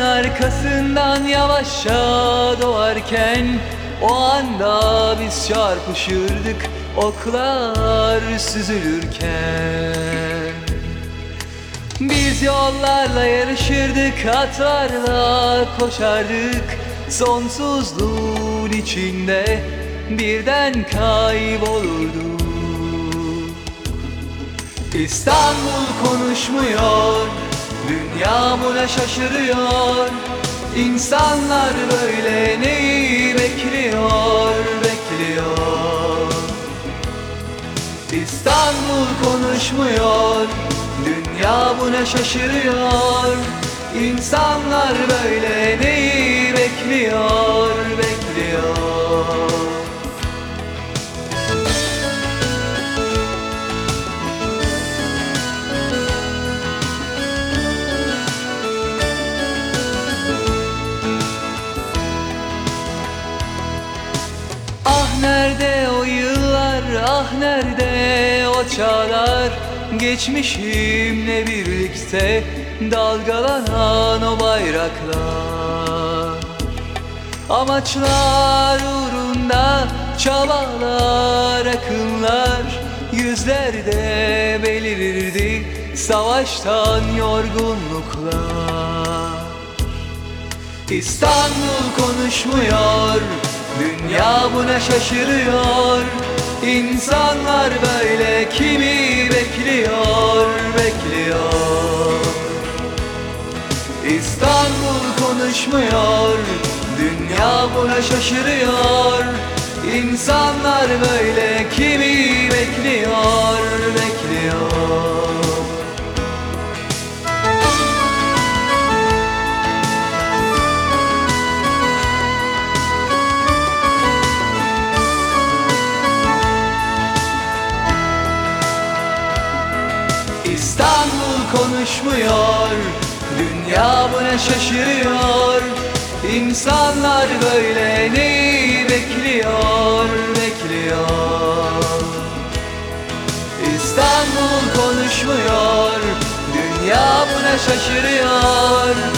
arkasından yavaşça doğarken O anda biz çarpışırdık oklar süzülürken. Biz yollarla yarışırdık, atlarla koşardık Sonsuzluğun içinde birden kaybolurduk. İstanbul konuşmuyor, dünya buna şaşırıyor. İnsanlar böyle neyi bekliyor, bekliyor? İstanbul konuşmuyor, dünya buna şaşırıyor. İnsanlar böyle neyi bekliyor, bekliyor nerede o yıllar, ah nerede o çağlar? Geçmişimle birlikte dalgalanan o bayraklar. Amaçlar uğrunda çabalar, akınlar Yüzlerde belirirdi savaştan yorgunluklar. İstanbul konuşmuyor Dünya buna şaşırıyor? İnsanlar böyle kimi bekliyor, bekliyor? İstanbul konuşmuyor Dünya buna şaşırıyor. İnsanlar böyle kimi İstanbul konuşmuyor Dünya buna şaşırıyor. İnsanlar böyle neyi bekliyor, bekliyor? İstanbul konuşmuyor Dünya buna şaşırıyor